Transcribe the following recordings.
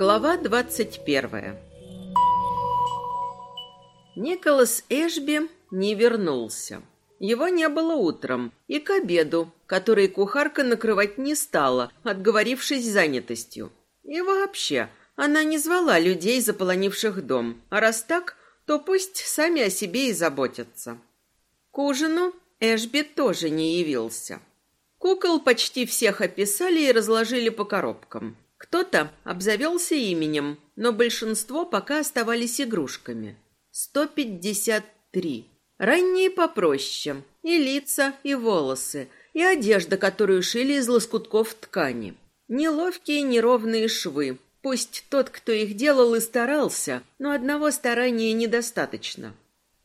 Глава двадцать первая Николас Эшби не вернулся. Его не было утром и к обеду, который кухарка накрывать не стала, отговорившись занятостью. И вообще, она не звала людей, заполонивших дом, а раз так, то пусть сами о себе и заботятся. К ужину Эшби тоже не явился. Кукол почти всех описали и разложили по коробкам. Кто-то обзавелся именем, но большинство пока оставались игрушками. 153. Ранние попроще. И лица, и волосы, и одежда, которую шили из лоскутков ткани. Неловкие неровные швы. Пусть тот, кто их делал, и старался, но одного старания недостаточно.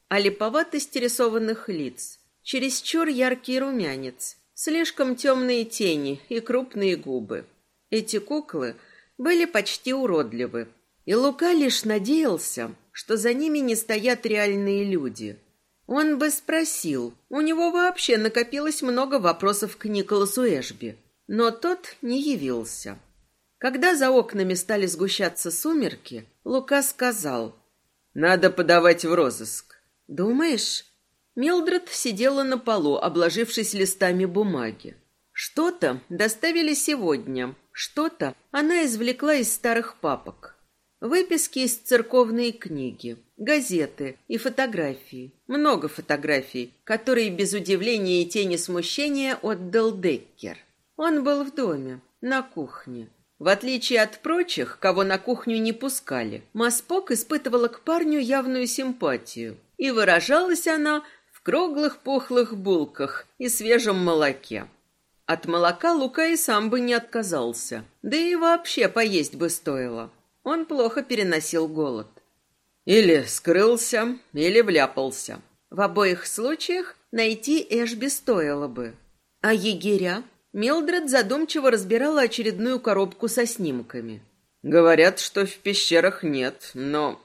А липоватость рисованных лиц. Чересчур яркий румянец. Слишком темные тени и крупные губы. Эти куклы были почти уродливы. И Лука лишь надеялся, что за ними не стоят реальные люди. Он бы спросил, у него вообще накопилось много вопросов к Николасу Эшби, но тот не явился. Когда за окнами стали сгущаться сумерки, Лука сказал, «Надо подавать в розыск». «Думаешь?» Милдред сидела на полу, обложившись листами бумаги. Что-то доставили сегодня, что-то она извлекла из старых папок. Выписки из церковной книги, газеты и фотографии. Много фотографий, которые без удивления и тени смущения отдал Деккер. Он был в доме, на кухне. В отличие от прочих, кого на кухню не пускали, Маспок испытывала к парню явную симпатию. И выражалась она круглых пухлых булках и свежем молоке. От молока Лука и сам бы не отказался, да и вообще поесть бы стоило. Он плохо переносил голод. Или скрылся, или вляпался. В обоих случаях найти Эшби стоило бы. А егеря? Милдред задумчиво разбирала очередную коробку со снимками. Говорят, что в пещерах нет, но...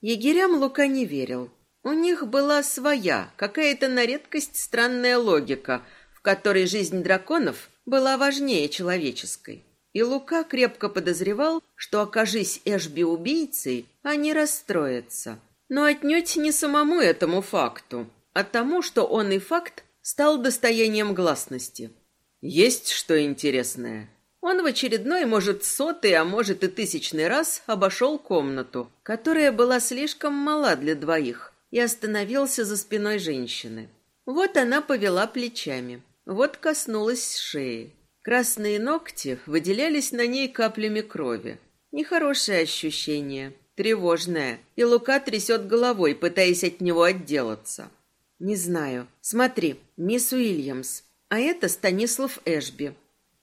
Егерям Лука не верил. У них была своя, какая-то на редкость странная логика, в которой жизнь драконов была важнее человеческой. И Лука крепко подозревал, что, окажись Эшби убийцей, они расстроятся. Но отнюдь не самому этому факту, а тому, что он и факт стал достоянием гласности. Есть что интересное. Он в очередной, может, сотый, а может и тысячный раз обошел комнату, которая была слишком мала для двоих, и остановился за спиной женщины. Вот она повела плечами, вот коснулась шеи. Красные ногти выделялись на ней каплями крови. Нехорошее ощущение, тревожное, и Лука трясет головой, пытаясь от него отделаться. «Не знаю. Смотри, мисс Уильямс. А это Станислав Эшби.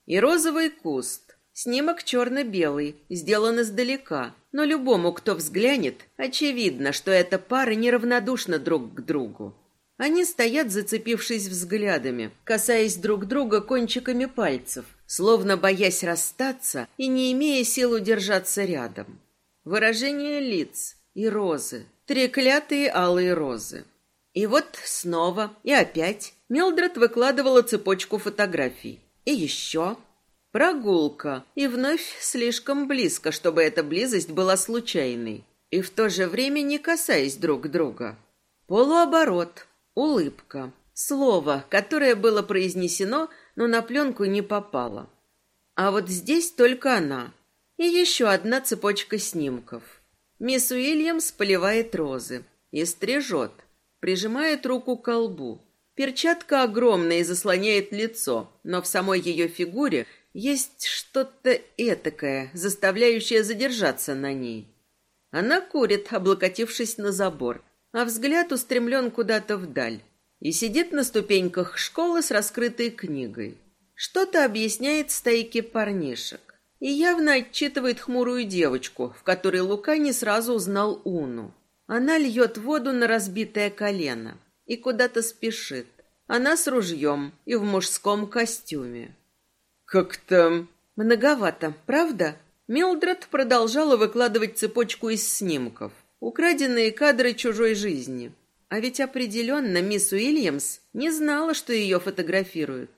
И розовый куст. Снимок черно-белый, сделан издалека, но любому, кто взглянет, очевидно, что эта пара неравнодушна друг к другу. Они стоят, зацепившись взглядами, касаясь друг друга кончиками пальцев, словно боясь расстаться и не имея сил удержаться рядом. Выражение лиц и розы, треклятые алые розы. И вот снова, и опять Милдред выкладывала цепочку фотографий. И еще, Прогулка, и вновь слишком близко, чтобы эта близость была случайной, и в то же время не касаясь друг друга. Полуоборот, улыбка, слово, которое было произнесено, но на пленку не попало. А вот здесь только она. И еще одна цепочка снимков. Мисс Уильямс поливает розы и стрижет, прижимает руку к колбу. Перчатка огромная и заслоняет лицо, но в самой ее фигуре есть что-то этакое, заставляющее задержаться на ней. Она курит, облокотившись на забор, а взгляд устремлен куда-то вдаль. И сидит на ступеньках школы с раскрытой книгой. Что-то объясняет стайке парнишек. И явно отчитывает хмурую девочку, в которой Лука не сразу узнал Уну. Она льет воду на разбитое колено и куда-то спешит. Она с ружьем и в мужском костюме. Как-то... Многовато, правда? Милдред продолжала выкладывать цепочку из снимков. Украденные кадры чужой жизни. А ведь определенно мисс Уильямс не знала, что ее фотографируют.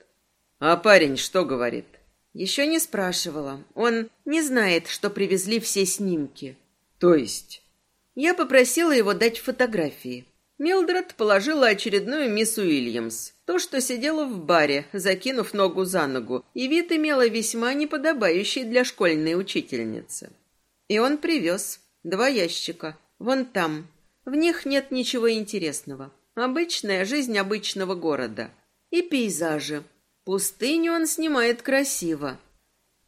А парень что говорит? Еще не спрашивала. Он не знает, что привезли все снимки. То есть? Я попросила его дать фотографии. Милдред положила очередную мисс Уильямс. То, что сидела в баре, закинув ногу за ногу, и вид имела весьма неподобающий для школьной учительницы. И он привез два ящика. Вон там. В них нет ничего интересного. Обычная жизнь обычного города. И пейзажи. Пустыню он снимает красиво.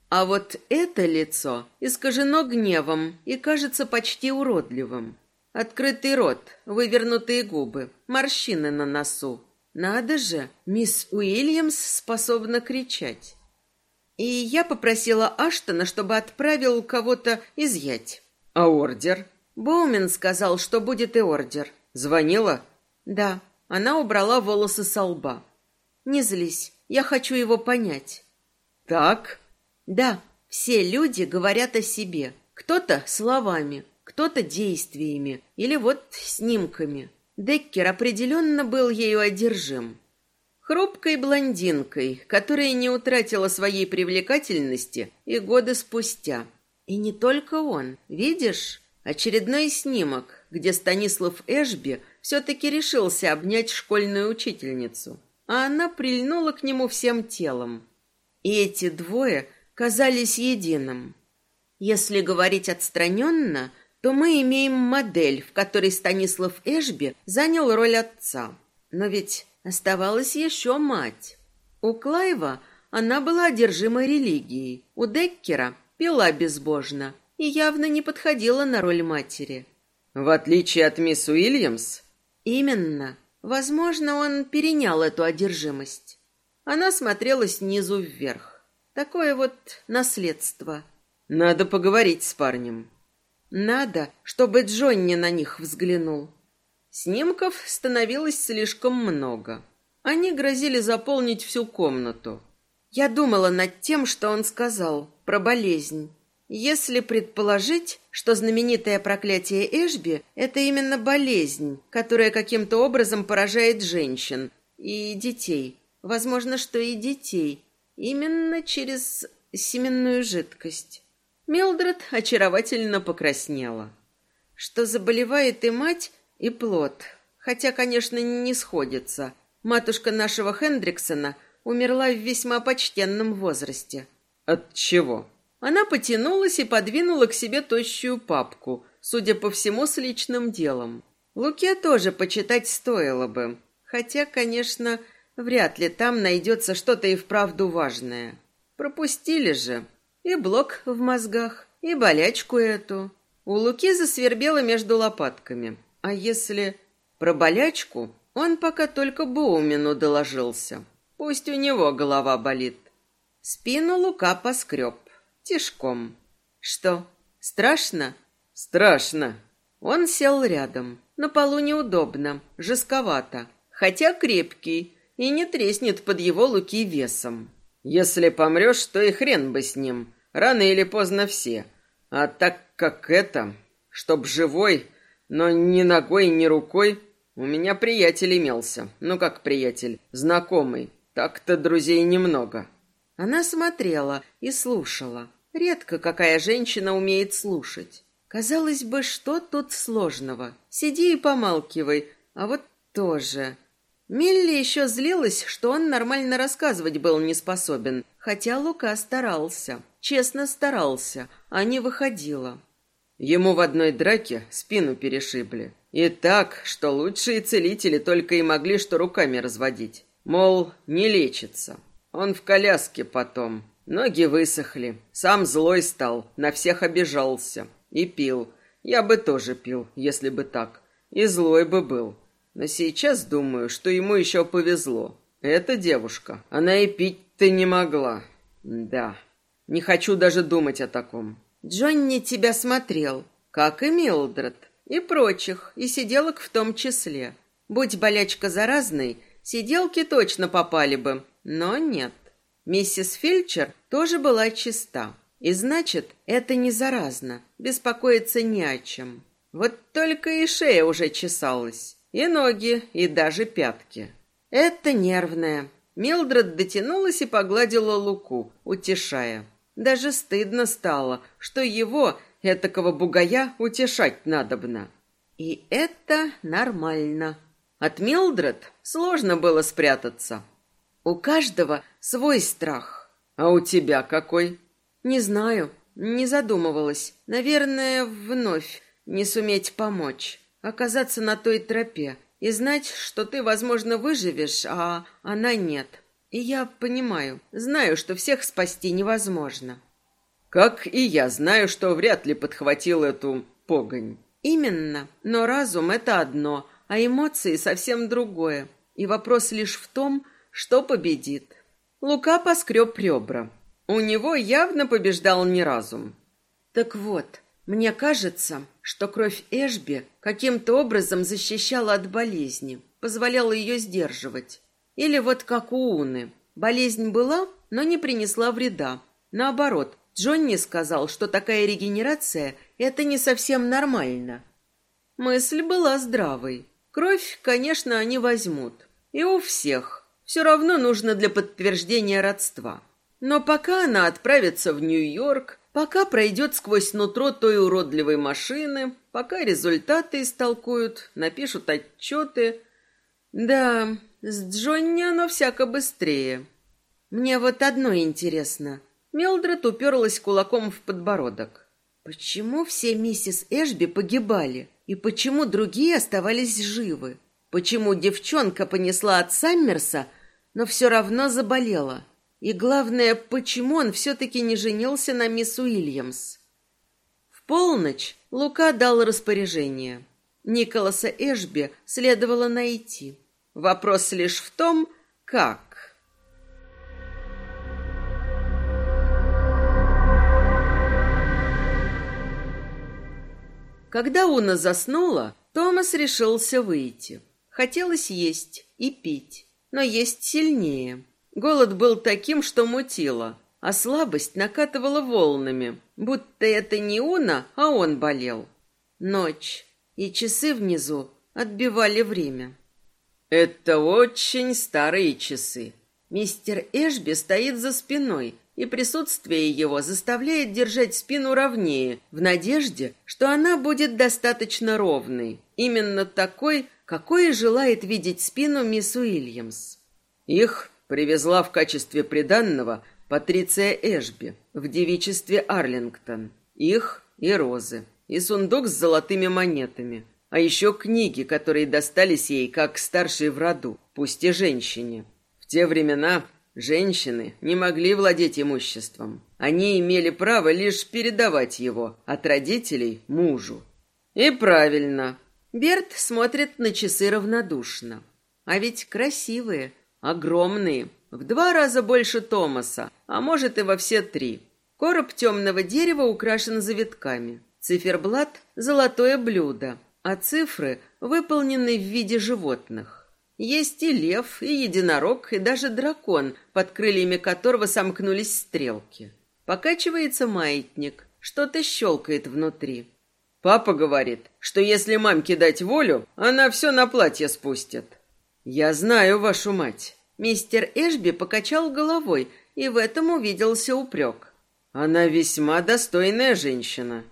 А вот это лицо искажено гневом и кажется почти уродливым. Открытый рот, вывернутые губы, морщины на носу. Надо же, мисс Уильямс способна кричать. И я попросила Аштона, чтобы отправил кого-то изъять. А ордер? Боумен сказал, что будет и ордер. Звонила? Да. Она убрала волосы со лба. Не злись, я хочу его понять. Так? Да, все люди говорят о себе. Кто-то словами, кто-то действиями или вот снимками. Деккер определенно был ею одержим. Хрупкой блондинкой, которая не утратила своей привлекательности и годы спустя. И не только он. Видишь? Очередной снимок, где Станислав Эшби все-таки решился обнять школьную учительницу. А она прильнула к нему всем телом. И эти двое – казались единым. Если говорить отстраненно, то мы имеем модель, в которой Станислав Эшби занял роль отца. Но ведь оставалась еще мать. У Клайва она была одержима религией, у Деккера пила безбожно и явно не подходила на роль матери. В отличие от мисс Уильямс? Именно. Возможно, он перенял эту одержимость. Она смотрела снизу вверх. Такое вот наследство. Надо поговорить с парнем. Надо, чтобы Джонни на них взглянул. Снимков становилось слишком много. Они грозили заполнить всю комнату. Я думала над тем, что он сказал про болезнь. Если предположить, что знаменитое проклятие Эшби – это именно болезнь, которая каким-то образом поражает женщин и детей, возможно, что и детей – Именно через семенную жидкость. Мелдред очаровательно покраснела. Что заболевает и мать, и плод. Хотя, конечно, не сходится. Матушка нашего Хендриксона умерла в весьма почтенном возрасте. От чего? Она потянулась и подвинула к себе тощую папку, судя по всему, с личным делом. Луке тоже почитать стоило бы. Хотя, конечно, Вряд ли там найдется что-то и вправду важное. Пропустили же. И блок в мозгах, и болячку эту. У Луки засвербело между лопатками. А если про болячку, он пока только Боумину доложился. Пусть у него голова болит. Спину Лука поскреб. Тишком. Что, страшно? Страшно. Он сел рядом. На полу неудобно, жестковато. Хотя крепкий, и не треснет под его луки весом. Если помрешь, то и хрен бы с ним. Рано или поздно все. А так как это, чтоб живой, но ни ногой, ни рукой, у меня приятель имелся. Ну как приятель, знакомый. Так-то друзей немного. Она смотрела и слушала. Редко какая женщина умеет слушать. Казалось бы, что тут сложного? Сиди и помалкивай, а вот тоже. Милли еще злилась, что он нормально рассказывать был не способен, хотя Лука старался, честно старался, а не выходило. Ему в одной драке спину перешибли. И так, что лучшие целители только и могли что руками разводить. Мол, не лечится. Он в коляске потом. Ноги высохли. Сам злой стал, на всех обижался. И пил. Я бы тоже пил, если бы так. И злой бы был. Но сейчас думаю, что ему еще повезло. Эта девушка, она и пить-то не могла. Да, не хочу даже думать о таком. Джонни тебя смотрел, как и Милдред, и прочих, и сиделок в том числе. Будь болячка заразной, сиделки точно попали бы, но нет. Миссис Фильчер тоже была чиста. И значит, это не заразно, беспокоиться не о чем. Вот только и шея уже чесалась. И ноги, и даже пятки. Это нервное. Милдред дотянулась и погладила Луку, утешая. Даже стыдно стало, что его, этакого бугая, утешать надобно. И это нормально. От Милдред сложно было спрятаться. У каждого свой страх. А у тебя какой? Не знаю, не задумывалась. Наверное, вновь не суметь помочь. Оказаться на той тропе и знать, что ты, возможно, выживешь, а она нет. И я понимаю, знаю, что всех спасти невозможно. Как и я знаю, что вряд ли подхватил эту погонь. Именно, но разум это одно, а эмоции совсем другое. И вопрос лишь в том, что победит. Лука поскреб ребра. У него явно побеждал не разум. Так вот, мне кажется, что кровь Эшби каким-то образом защищала от болезни, позволяла ее сдерживать. Или вот как у Уны. Болезнь была, но не принесла вреда. Наоборот, Джонни сказал, что такая регенерация – это не совсем нормально. Мысль была здравой. Кровь, конечно, они возьмут. И у всех. Все равно нужно для подтверждения родства. Но пока она отправится в Нью-Йорк, Пока пройдет сквозь нутро той уродливой машины, пока результаты истолкуют, напишут отчеты. Да, с Джонни оно всяко быстрее. Мне вот одно интересно. Мелдред уперлась кулаком в подбородок. Почему все миссис Эшби погибали? И почему другие оставались живы? Почему девчонка понесла от Саммерса, но все равно заболела? И главное, почему он все-таки не женился на мисс Уильямс? В полночь Лука дал распоряжение. Николаса Эшби следовало найти. Вопрос лишь в том, как. Когда Уна заснула, Томас решился выйти. Хотелось есть и пить, но есть сильнее. Голод был таким, что мутило, а слабость накатывала волнами, будто это не Уна, а он болел. Ночь, и часы внизу отбивали время. Это очень старые часы. Мистер Эшби стоит за спиной, и присутствие его заставляет держать спину ровнее, в надежде, что она будет достаточно ровной, именно такой, какой желает видеть спину мисс Уильямс. Их привезла в качестве приданного Патриция Эшби в девичестве Арлингтон. Их и розы, и сундук с золотыми монетами, а еще книги, которые достались ей как старшей в роду, пусть и женщине. В те времена женщины не могли владеть имуществом. Они имели право лишь передавать его от родителей мужу. И правильно. Берт смотрит на часы равнодушно. А ведь красивые, Огромные, в два раза больше Томаса, а может и во все три. Короб темного дерева украшен завитками. Циферблат – золотое блюдо, а цифры выполнены в виде животных. Есть и лев, и единорог, и даже дракон, под крыльями которого сомкнулись стрелки. Покачивается маятник, что-то щелкает внутри. Папа говорит, что если мамке дать волю, она все на платье спустит. «Я знаю вашу мать». Мистер Эшби покачал головой, и в этом увиделся упрек. «Она весьма достойная женщина».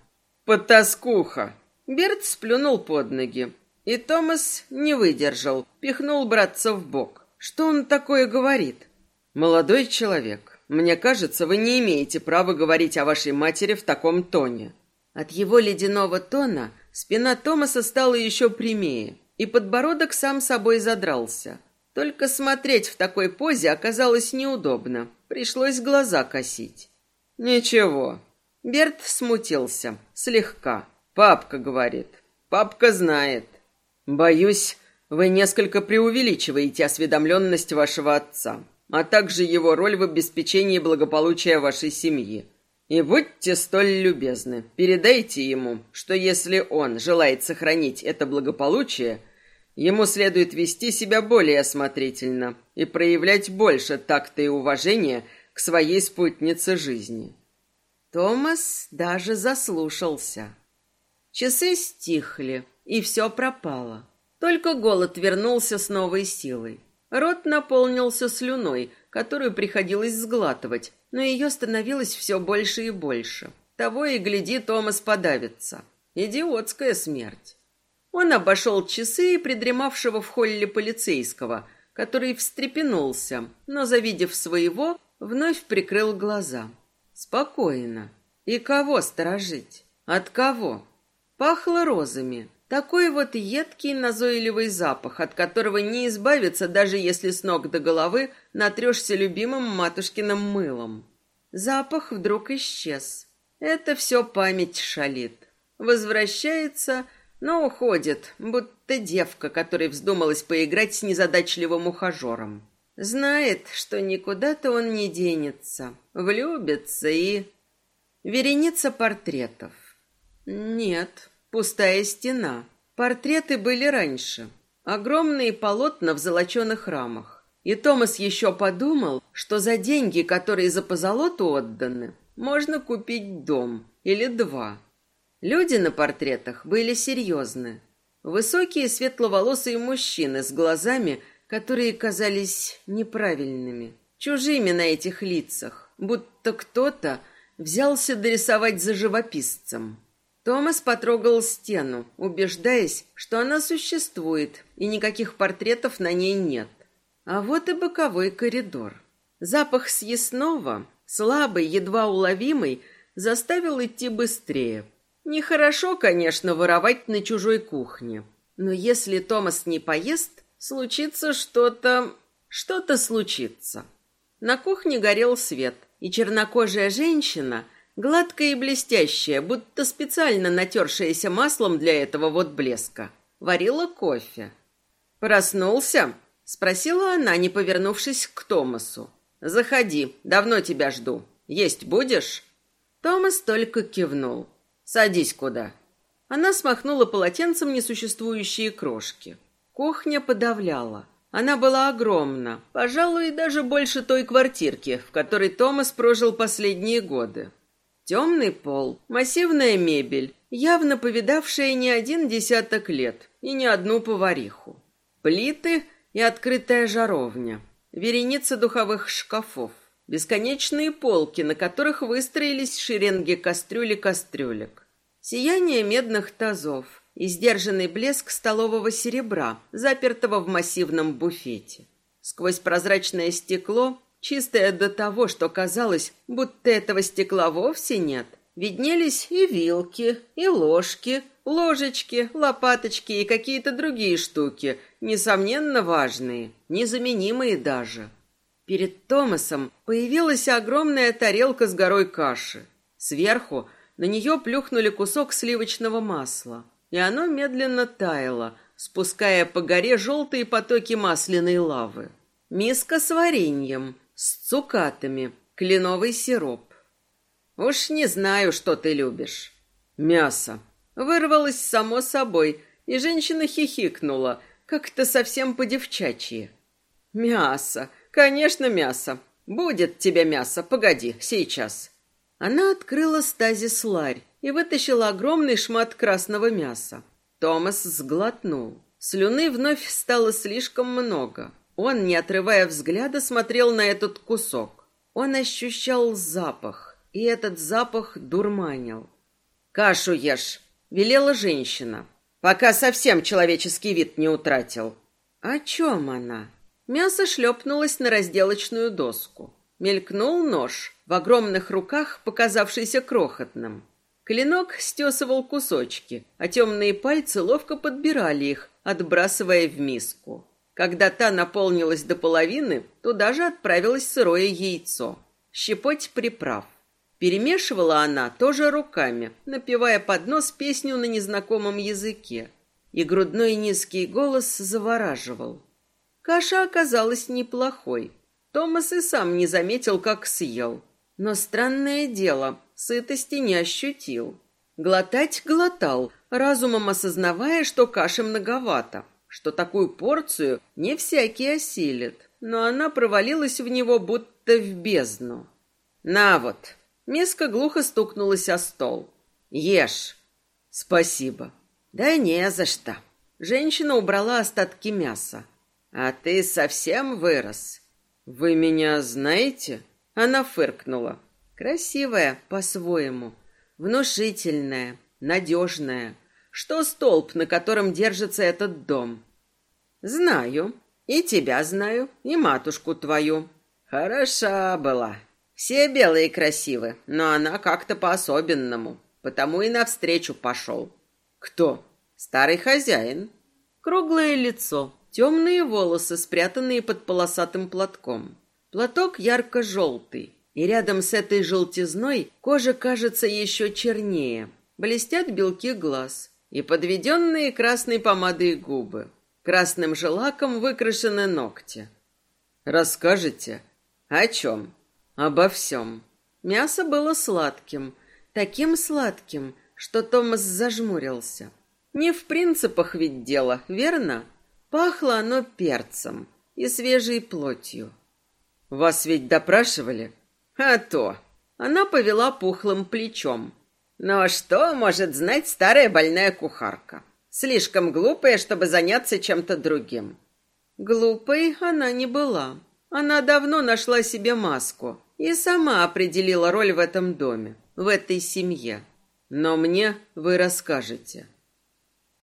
«Потаскуха!» Берт сплюнул под ноги, и Томас не выдержал, пихнул братца в бок. Что он такое говорит? «Молодой человек, мне кажется, вы не имеете права говорить о вашей матери в таком тоне». От его ледяного тона спина Томаса стала еще прямее и подбородок сам собой задрался. Только смотреть в такой позе оказалось неудобно. Пришлось глаза косить. «Ничего». Берт смутился. Слегка. «Папка говорит. Папка знает. Боюсь, вы несколько преувеличиваете осведомленность вашего отца, а также его роль в обеспечении благополучия вашей семьи. И будьте столь любезны, передайте ему, что если он желает сохранить это благополучие, ему следует вести себя более осмотрительно и проявлять больше такта и уважения к своей спутнице жизни. Томас даже заслушался. Часы стихли, и все пропало. Только голод вернулся с новой силой. Рот наполнился слюной, которую приходилось сглатывать, но ее становилось все больше и больше. Того и гляди, Томас подавится. Идиотская смерть. Он обошел часы и придремавшего в холле полицейского, который встрепенулся, но, завидев своего, вновь прикрыл глаза. Спокойно. И кого сторожить? От кого? Пахло розами. Такой вот едкий назойливый запах, от которого не избавиться, даже если с ног до головы натрешься любимым матушкиным мылом. Запах вдруг исчез. Это все память шалит. Возвращается, но уходит, будто девка, которой вздумалась поиграть с незадачливым ухажером. Знает, что никуда-то он не денется, влюбится и... Вереница портретов. Нет, Пустая стена. Портреты были раньше. Огромные полотна в золоченых рамах. И Томас еще подумал, что за деньги, которые за позолоту отданы, можно купить дом или два. Люди на портретах были серьезны. Высокие светловолосые мужчины с глазами, которые казались неправильными, чужими на этих лицах, будто кто-то взялся дорисовать за живописцем. Томас потрогал стену, убеждаясь, что она существует, и никаких портретов на ней нет. А вот и боковой коридор. Запах съестного, слабый, едва уловимый, заставил идти быстрее. Нехорошо, конечно, воровать на чужой кухне. Но если Томас не поест, случится что-то... Что-то случится. На кухне горел свет, и чернокожая женщина – Гладкая и блестящая, будто специально натершаяся маслом для этого вот блеска. Варила кофе. «Проснулся?» — спросила она, не повернувшись к Томасу. «Заходи, давно тебя жду. Есть будешь?» Томас только кивнул. «Садись куда». Она смахнула полотенцем несуществующие крошки. Кухня подавляла. Она была огромна, пожалуй, даже больше той квартирки, в которой Томас прожил последние годы. Темный пол, массивная мебель, явно повидавшая не один десяток лет и не одну повариху. Плиты и открытая жаровня, вереница духовых шкафов, бесконечные полки, на которых выстроились шеренги кастрюли кастрюлек, сияние медных тазов и сдержанный блеск столового серебра, запертого в массивном буфете. Сквозь прозрачное стекло чистая до того, что казалось, будто этого стекла вовсе нет. Виднелись и вилки, и ложки, ложечки, лопаточки и какие-то другие штуки, несомненно важные, незаменимые даже. Перед Томасом появилась огромная тарелка с горой каши. Сверху на нее плюхнули кусок сливочного масла, и оно медленно таяло, спуская по горе желтые потоки масляной лавы. Миска с вареньем, с цукатами, кленовый сироп. Уж не знаю, что ты любишь. Мясо. Вырвалось само собой, и женщина хихикнула, как-то совсем по-девчачьи. Мясо. Конечно, мясо. Будет тебе мясо. Погоди, сейчас. Она открыла стазис ларь и вытащила огромный шмат красного мяса. Томас сглотнул. Слюны вновь стало слишком много. Он, не отрывая взгляда, смотрел на этот кусок. Он ощущал запах, и этот запах дурманил. «Кашу ешь!» — велела женщина, пока совсем человеческий вид не утратил. «О чем она?» Мясо шлепнулось на разделочную доску. Мелькнул нож, в огромных руках показавшийся крохотным. Клинок стесывал кусочки, а темные пальцы ловко подбирали их, отбрасывая в миску. Когда та наполнилась до половины, туда же отправилось сырое яйцо. Щепоть приправ. Перемешивала она тоже руками, напевая под нос песню на незнакомом языке. И грудной низкий голос завораживал. Каша оказалась неплохой. Томас и сам не заметил, как съел. Но странное дело, сытости не ощутил. Глотать глотал, разумом осознавая, что каши многовато что такую порцию не всякий осилит, но она провалилась в него будто в бездну. «На вот!» Миска глухо стукнулась о стол. «Ешь!» «Спасибо!» «Да не за что!» Женщина убрала остатки мяса. А ты совсем вырос. Вы меня знаете? Она фыркнула. Красивая по-своему, внушительная, надежная. Что столб, на котором держится этот дом? Знаю. И тебя знаю, и матушку твою. Хороша была. Все белые красивы, но она как-то по-особенному. Потому и навстречу пошел. Кто? Старый хозяин. Круглое лицо, темные волосы, спрятанные под полосатым платком. Платок ярко-желтый, и рядом с этой желтизной кожа кажется еще чернее. Блестят белки глаз и подведенные красной помадой губы. Красным же лаком выкрашены ногти. Расскажете? О чем? Обо всем. Мясо было сладким, таким сладким, что Томас зажмурился. Не в принципах ведь дело, верно? Пахло оно перцем и свежей плотью. Вас ведь допрашивали? А то. Она повела пухлым плечом. Но что может знать старая больная кухарка? Слишком глупая, чтобы заняться чем-то другим. Глупой она не была. Она давно нашла себе маску и сама определила роль в этом доме, в этой семье. Но мне вы расскажете.